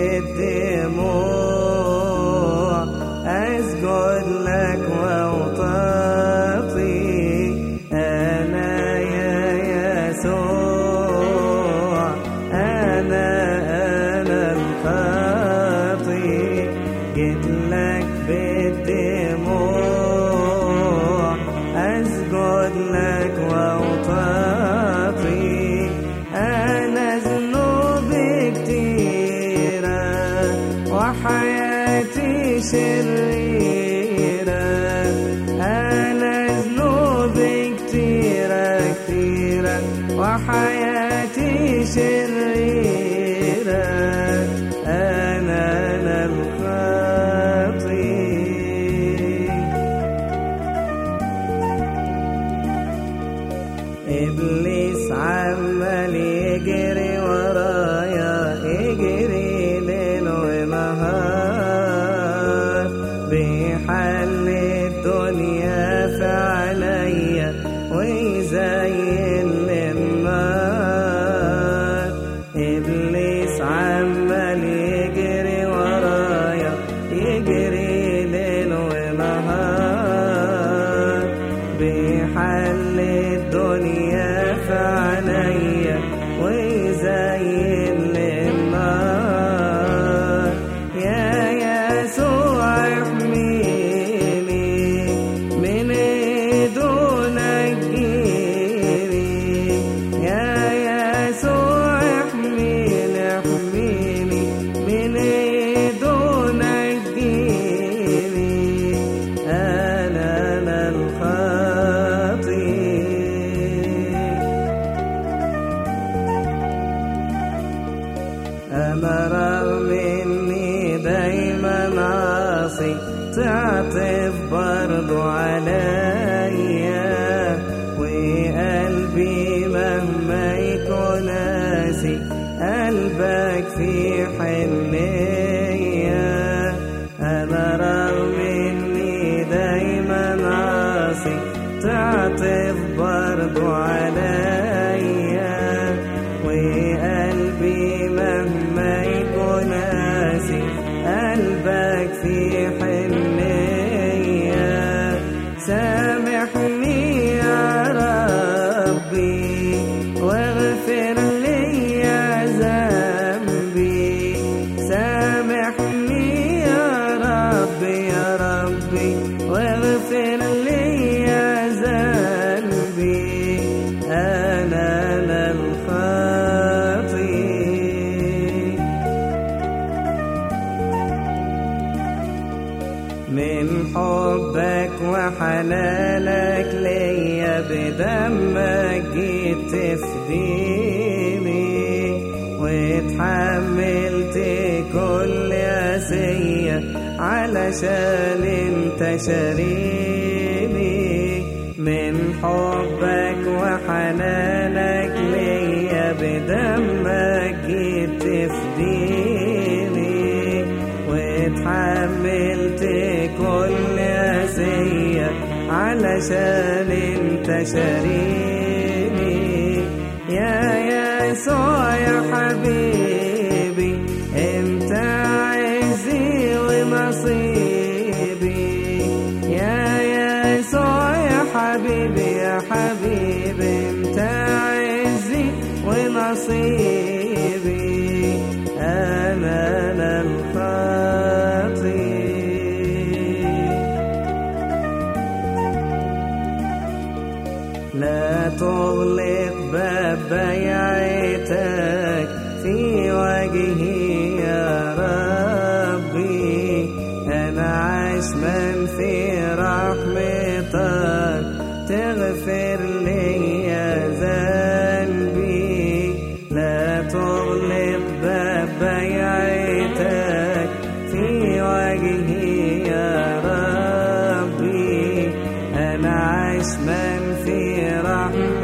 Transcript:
de شريرة أنا ذنوبي كتيرة كتيرة وحياتي شريرة أنا إبليس عمال يجري بيحل الدنيا أنا رغم إني دايما عاصي تعطف برضو عليا وقلبي مهما يكون قاسي قلبك في حنية. أنا رغم إني دايما عاصي تعطف برضو عليا سامحني يا ربي واغفر لي ذنبي. سامحني يا ربي يا ربي واغفر لي من حبك وحنانك ليا بدمك جيت تفديني واتحملت كل أسية علشان أنت شاريني. من حبك وحنانك ليا بدمك جيت تفديني. واتحملت كل أسية علشان انت شاريني يا يسوع يا حبيبي لا تغلق باب بيعتك في وجهي يا ربي. أنا عشمان في رحمتك تغفر عشمان في رحمتك